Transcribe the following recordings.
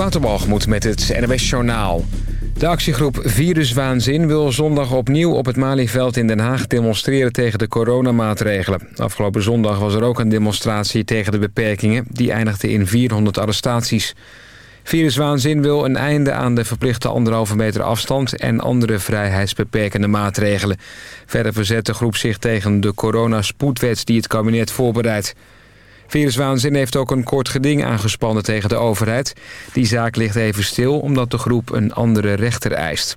Waterbalgemoed met het NWS Journaal. De actiegroep Viruswaanzin wil zondag opnieuw op het Malieveld in Den Haag demonstreren tegen de coronamaatregelen. Afgelopen zondag was er ook een demonstratie tegen de beperkingen. Die eindigde in 400 arrestaties. Viruswaanzin wil een einde aan de verplichte anderhalve meter afstand... en andere vrijheidsbeperkende maatregelen. Verder verzet de groep zich tegen de coronaspoedwet die het kabinet voorbereidt. Viruswaanzin heeft ook een kort geding aangespannen tegen de overheid. Die zaak ligt even stil omdat de groep een andere rechter eist.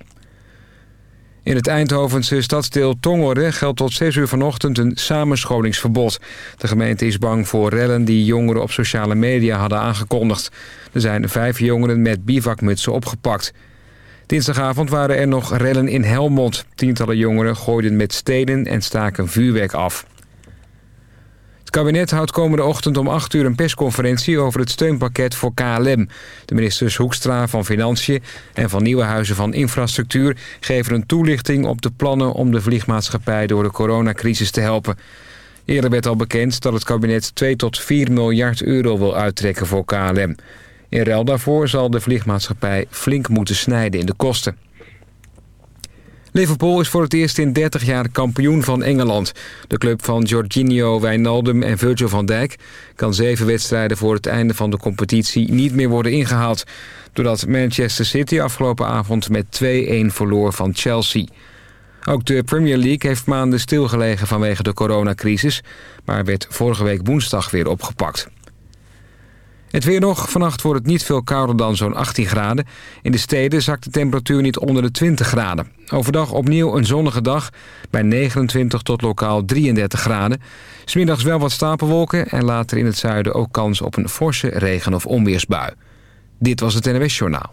In het Eindhovense stadsdeel Tongeren geldt tot 6 uur vanochtend een samenscholingsverbod. De gemeente is bang voor rellen die jongeren op sociale media hadden aangekondigd. Er zijn vijf jongeren met bivakmutsen opgepakt. Dinsdagavond waren er nog rellen in Helmond. Tientallen jongeren gooiden met stenen en staken vuurwerk af. Kabinet houdt komende ochtend om 8 uur een persconferentie over het steunpakket voor KLM. De ministers Hoekstra van Financiën en van Nieuwenhuizen van Infrastructuur geven een toelichting op de plannen om de vliegmaatschappij door de coronacrisis te helpen. Eerder werd al bekend dat het kabinet 2 tot 4 miljard euro wil uittrekken voor KLM. In ruil daarvoor zal de vliegmaatschappij flink moeten snijden in de kosten. Liverpool is voor het eerst in 30 jaar kampioen van Engeland. De club van Jorginho Wijnaldum en Virgil van Dijk... kan zeven wedstrijden voor het einde van de competitie niet meer worden ingehaald... doordat Manchester City afgelopen avond met 2-1 verloor van Chelsea. Ook de Premier League heeft maanden stilgelegen vanwege de coronacrisis... maar werd vorige week woensdag weer opgepakt. Het weer nog. Vannacht wordt het niet veel kouder dan zo'n 18 graden. In de steden zakt de temperatuur niet onder de 20 graden. Overdag opnieuw een zonnige dag bij 29 tot lokaal 33 graden. Smiddags wel wat stapelwolken en later in het zuiden ook kans op een forse regen- of onweersbui. Dit was het NWS Journaal.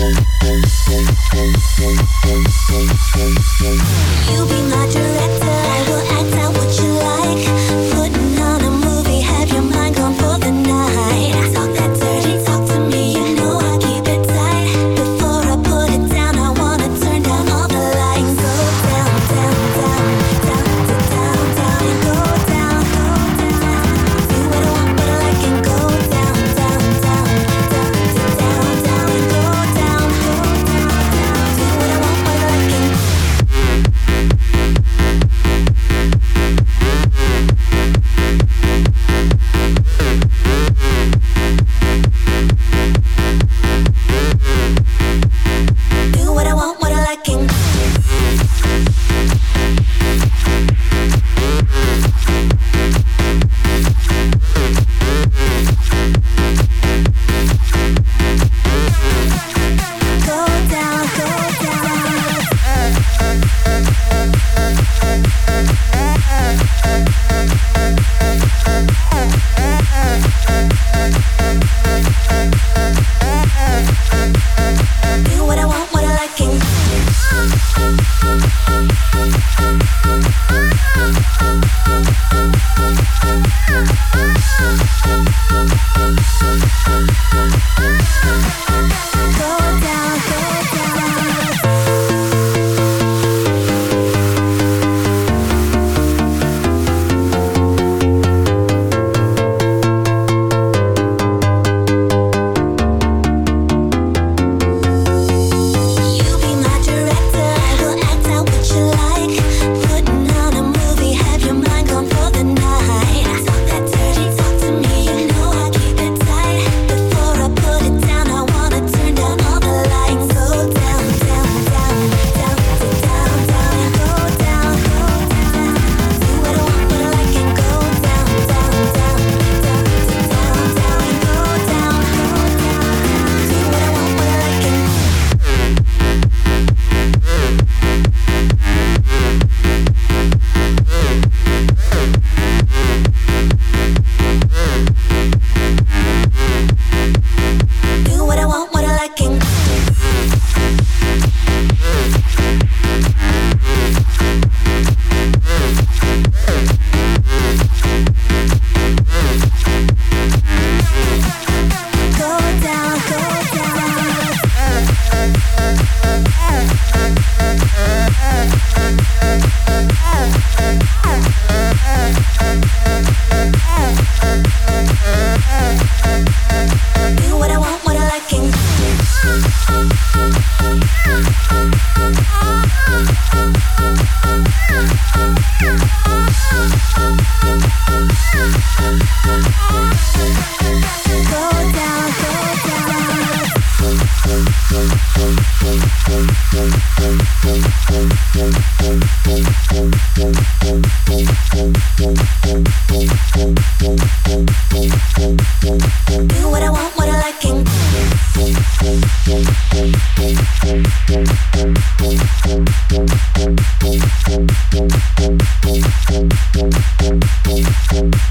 Thank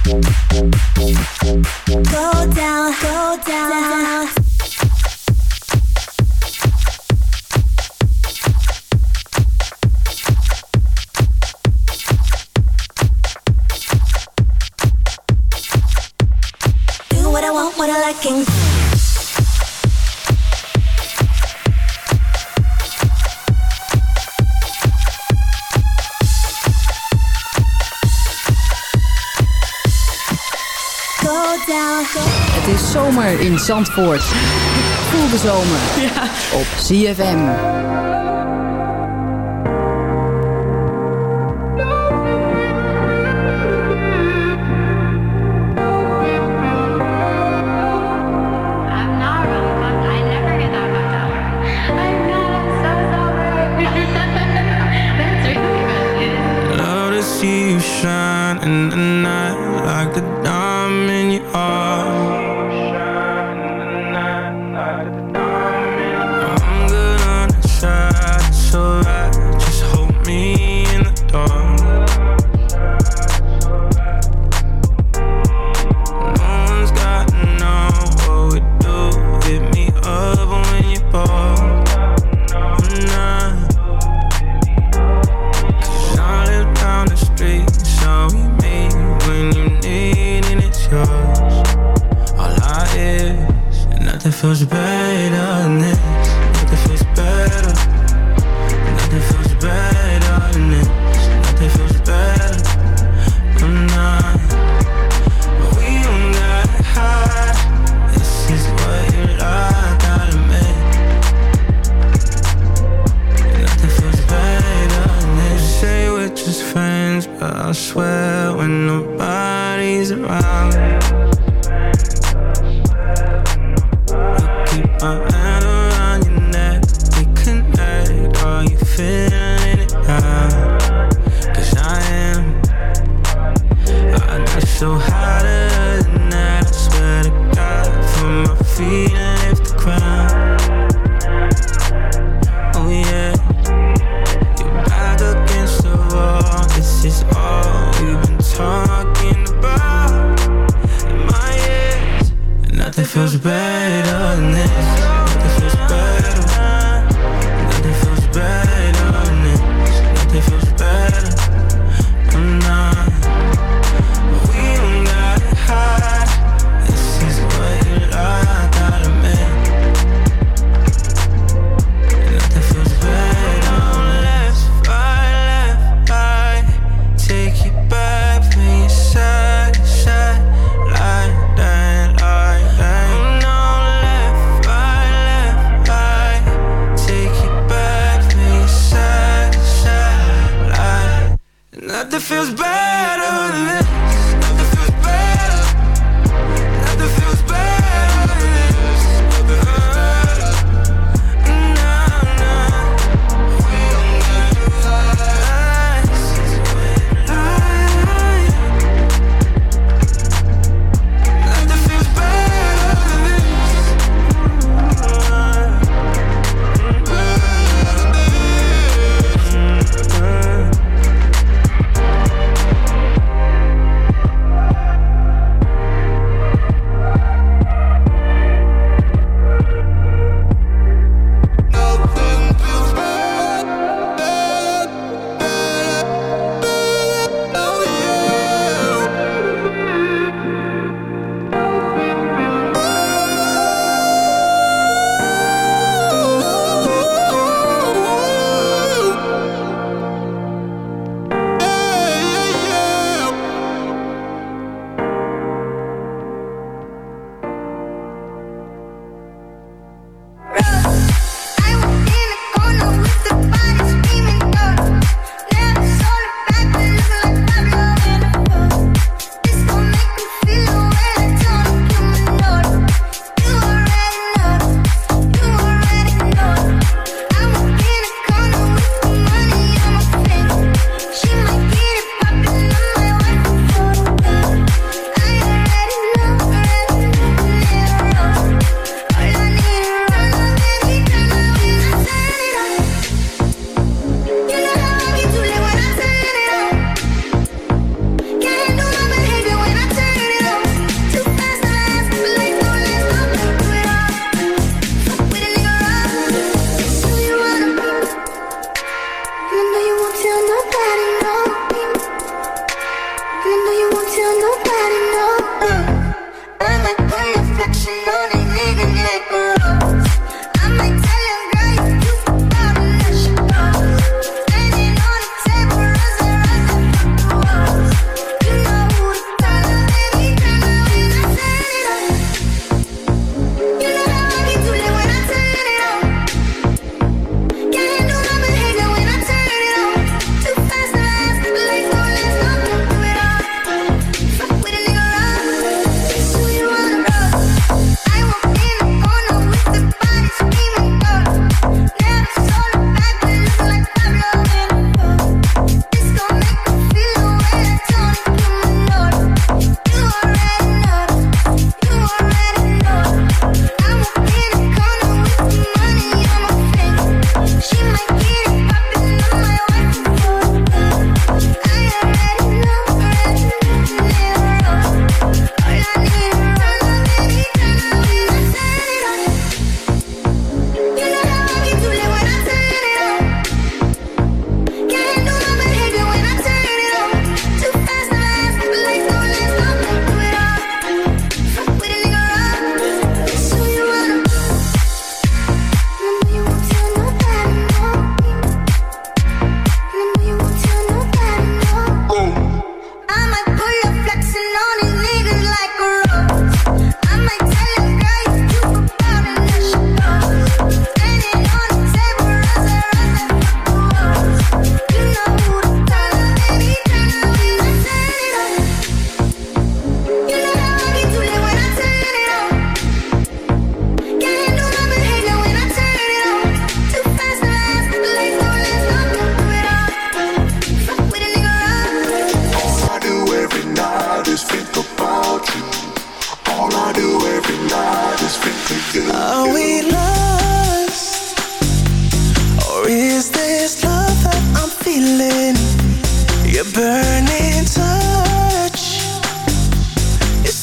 boom boom Zandvoort. Voel de zomer ja. op CFM. see feels better than this. Nothing feels better. Nothing feels better than this. Nothing feels better. I'm. But we don't gotta hide. This is what you like, gotta make. Nothing feels better than this. You say we're just friends, but I swear when nobody's around.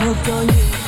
hooked on you.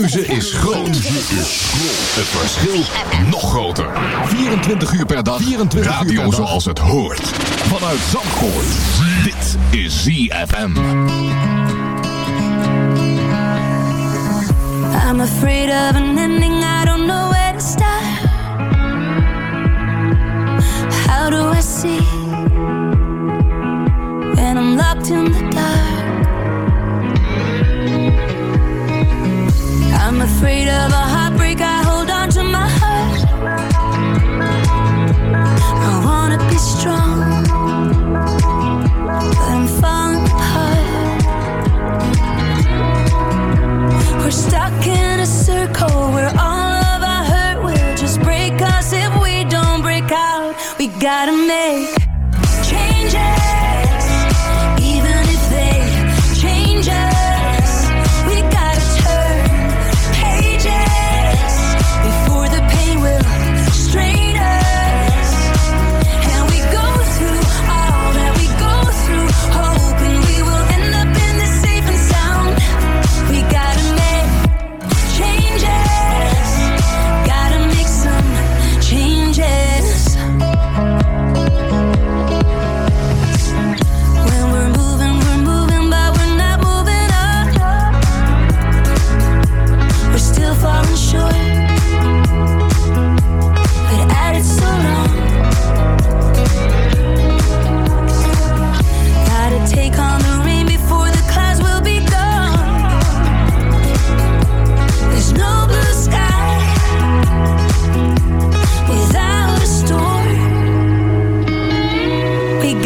keuze is groot. Het verschil nog groter. 24 uur per dag. 24 Radio uur zoals het hoort. Vanuit Zandvoort. Dit is ZFM. I'm afraid of an ending. I don't know where to start. How do I see? When I'm locked in afraid of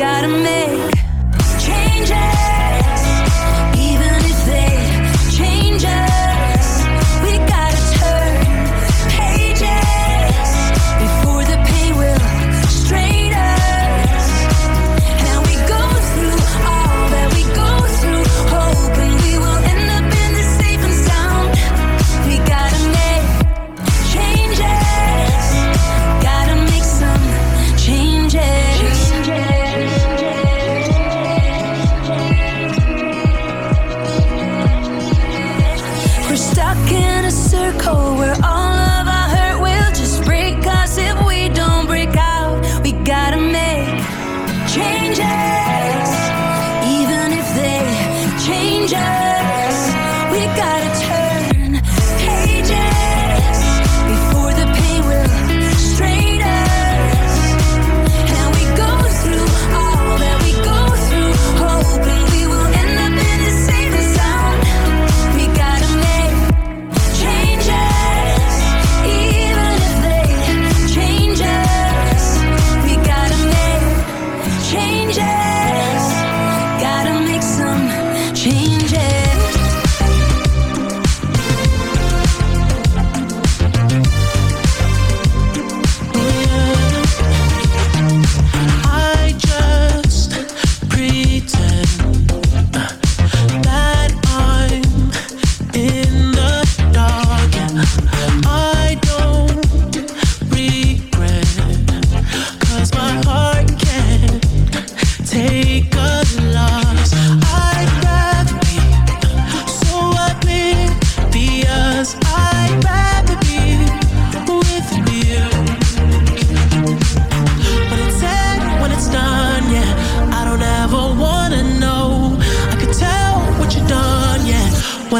gotta make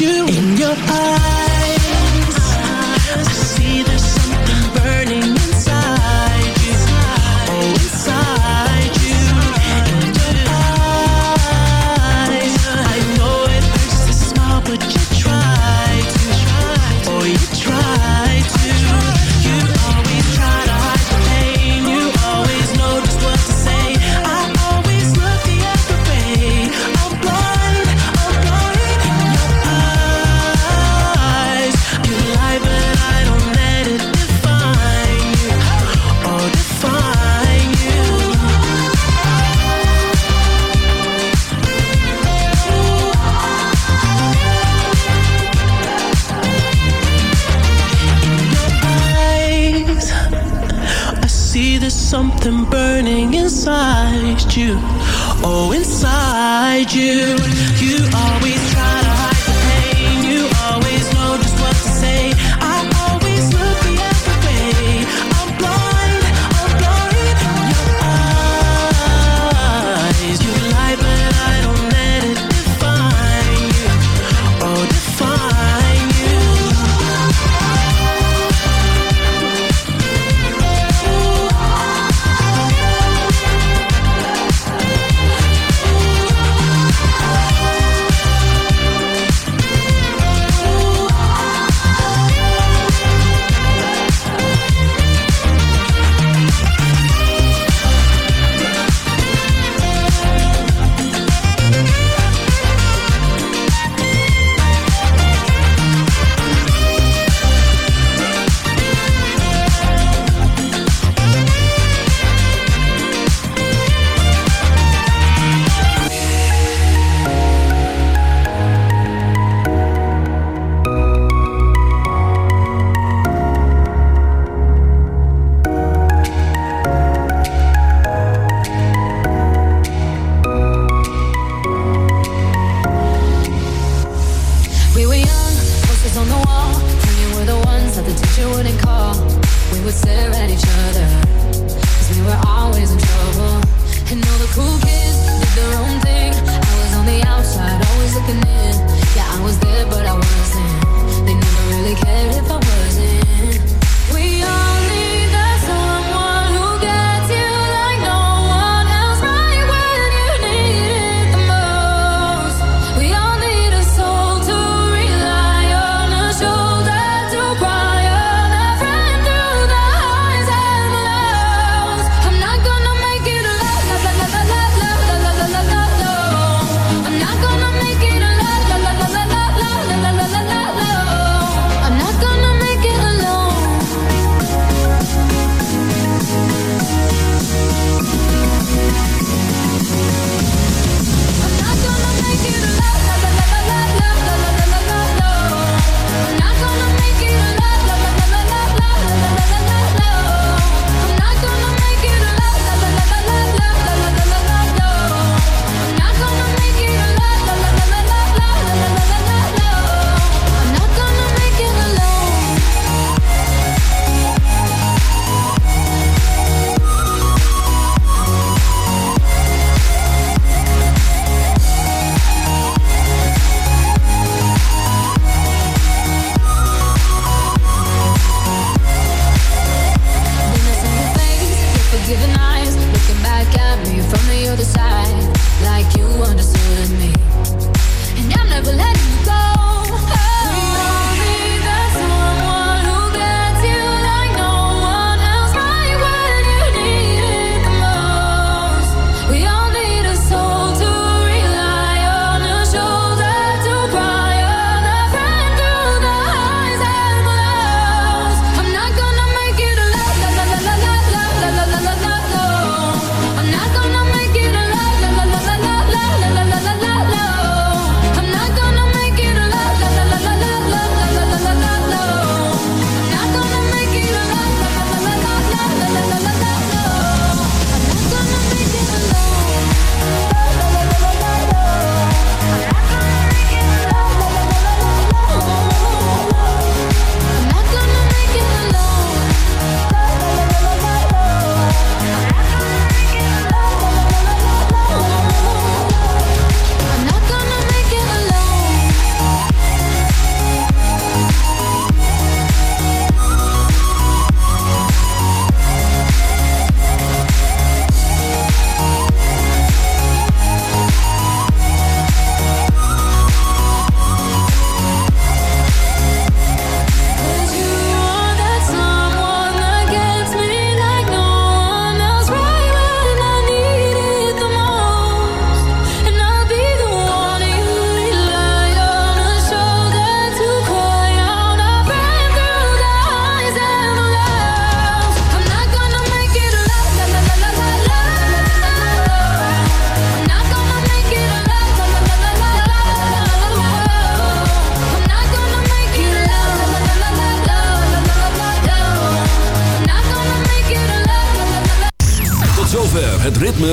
you